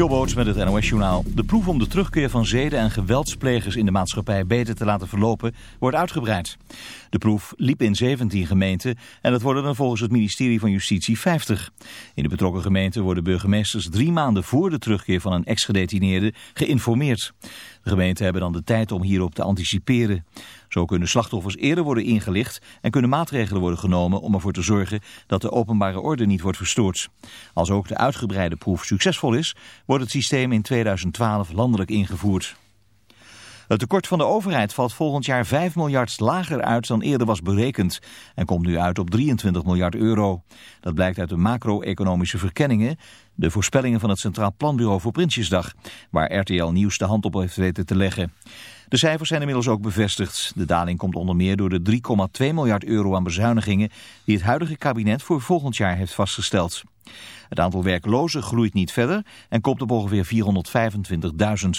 Jobboots met het NOS-journaal. De proef om de terugkeer van zeden- en geweldsplegers in de maatschappij beter te laten verlopen wordt uitgebreid. De proef liep in 17 gemeenten en dat worden dan volgens het ministerie van Justitie 50. In de betrokken gemeenten worden burgemeesters drie maanden voor de terugkeer van een ex-gedetineerde geïnformeerd. De gemeenten hebben dan de tijd om hierop te anticiperen. Zo kunnen slachtoffers eerder worden ingelicht en kunnen maatregelen worden genomen om ervoor te zorgen dat de openbare orde niet wordt verstoord. Als ook de uitgebreide proef succesvol is, wordt het systeem in 2012 landelijk ingevoerd. Het tekort van de overheid valt volgend jaar 5 miljard lager uit dan eerder was berekend en komt nu uit op 23 miljard euro. Dat blijkt uit de macro-economische verkenningen, de voorspellingen van het Centraal Planbureau voor Prinsjesdag, waar RTL Nieuws de hand op heeft weten te leggen. De cijfers zijn inmiddels ook bevestigd. De daling komt onder meer door de 3,2 miljard euro aan bezuinigingen die het huidige kabinet voor volgend jaar heeft vastgesteld. Het aantal werklozen groeit niet verder en komt op ongeveer 425.000.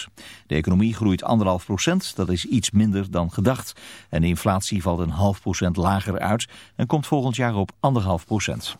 De economie groeit 1,5 procent, dat is iets minder dan gedacht. En de inflatie valt een half procent lager uit en komt volgend jaar op 1,5 procent.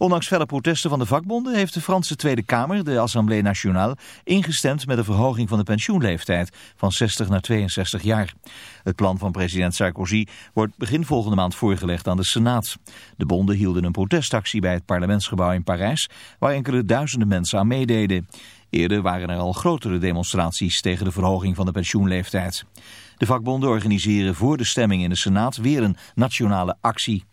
Ondanks felle protesten van de vakbonden heeft de Franse Tweede Kamer, de Assemblée Nationale, ingestemd met een verhoging van de pensioenleeftijd van 60 naar 62 jaar. Het plan van president Sarkozy wordt begin volgende maand voorgelegd aan de Senaat. De bonden hielden een protestactie bij het parlementsgebouw in Parijs, waar enkele duizenden mensen aan meededen. Eerder waren er al grotere demonstraties tegen de verhoging van de pensioenleeftijd. De vakbonden organiseren voor de stemming in de Senaat weer een nationale actie.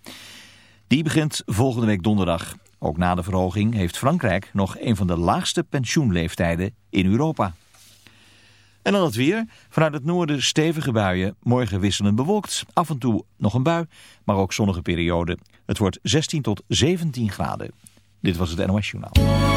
Die begint volgende week donderdag. Ook na de verhoging heeft Frankrijk nog een van de laagste pensioenleeftijden in Europa. En dan het weer. Vanuit het noorden stevige buien. Morgen wisselend bewolkt. Af en toe nog een bui, maar ook zonnige periode. Het wordt 16 tot 17 graden. Dit was het NOS Journaal.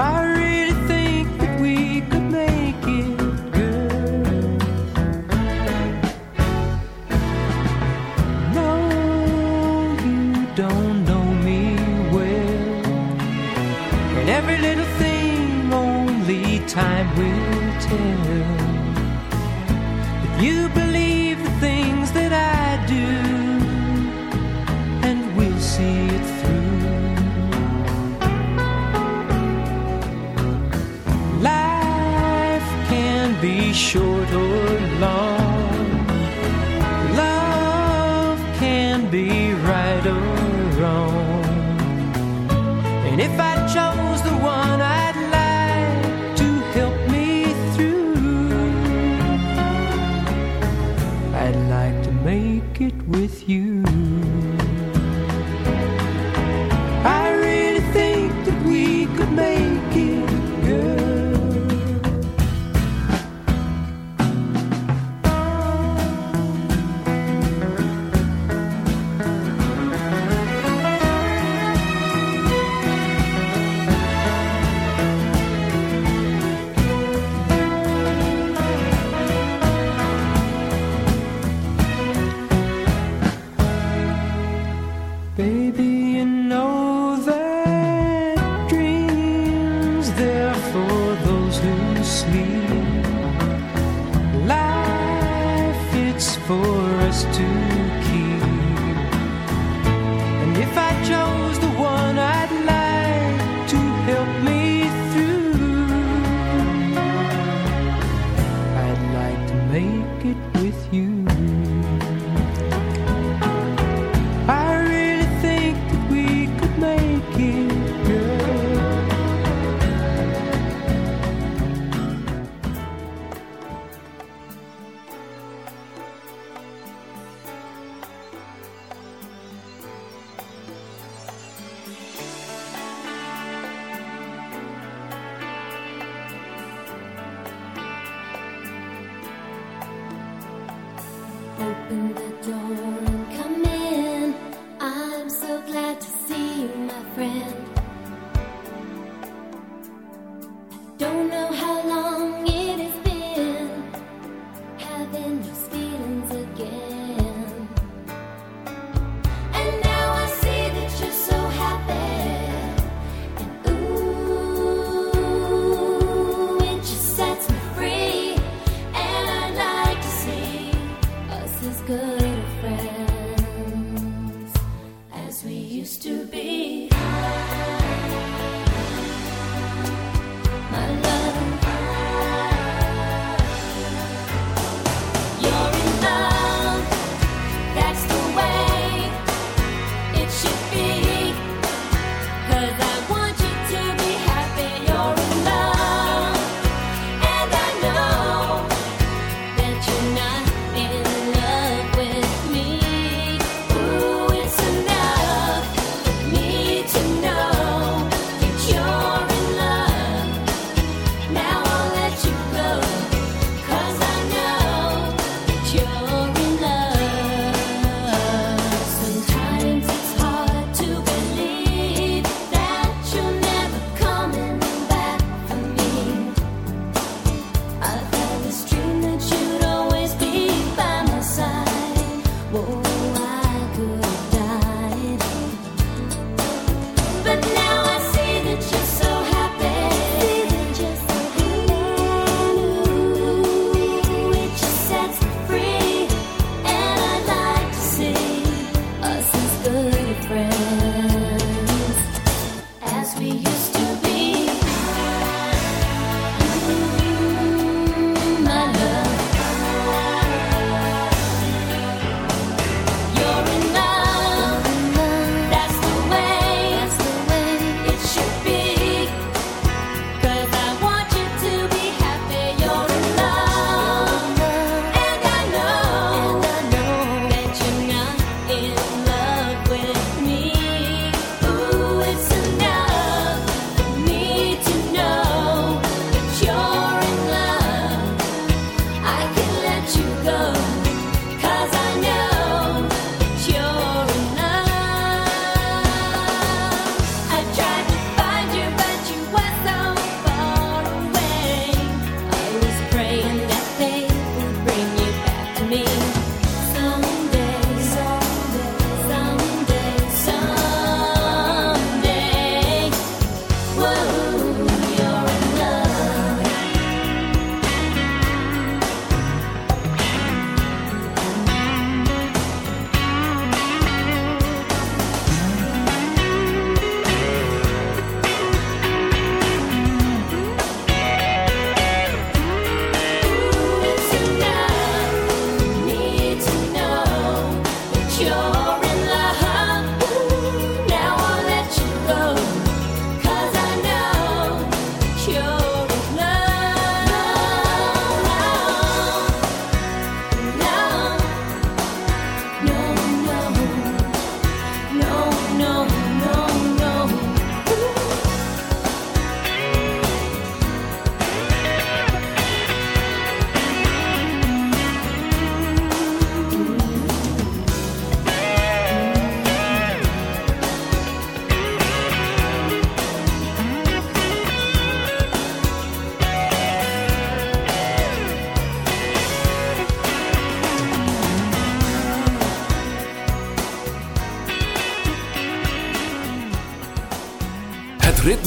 I.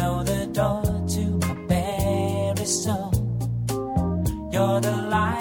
know the door to my very soul. You're the light.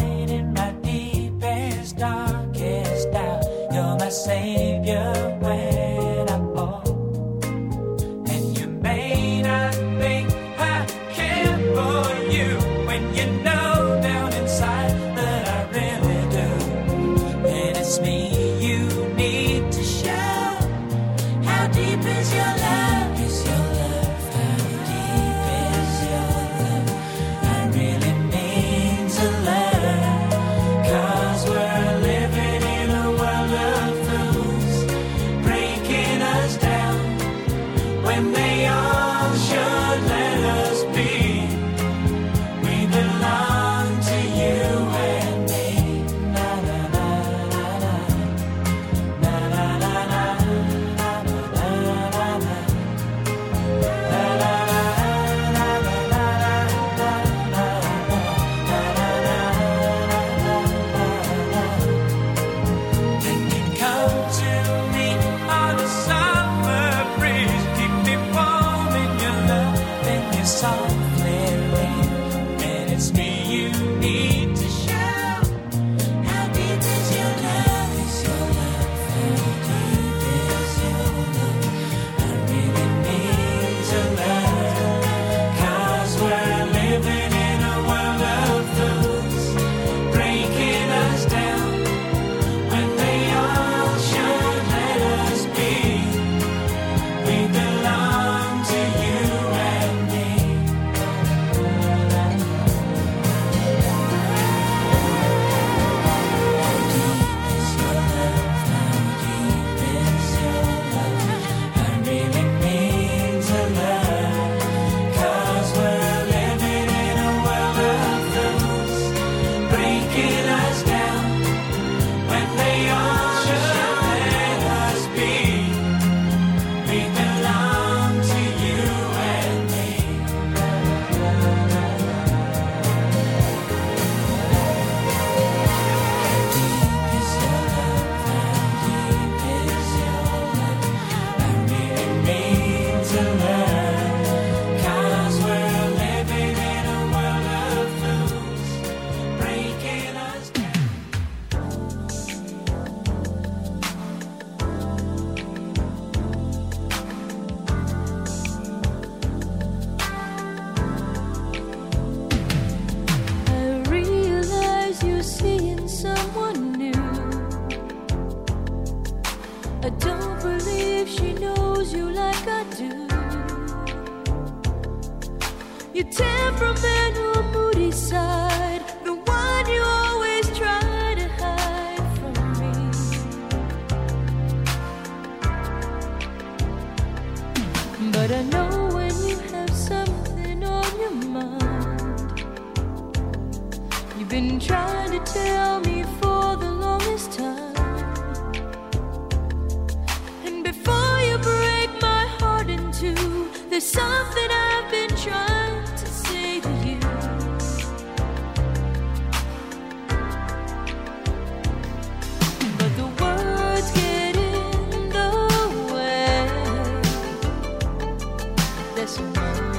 podcast.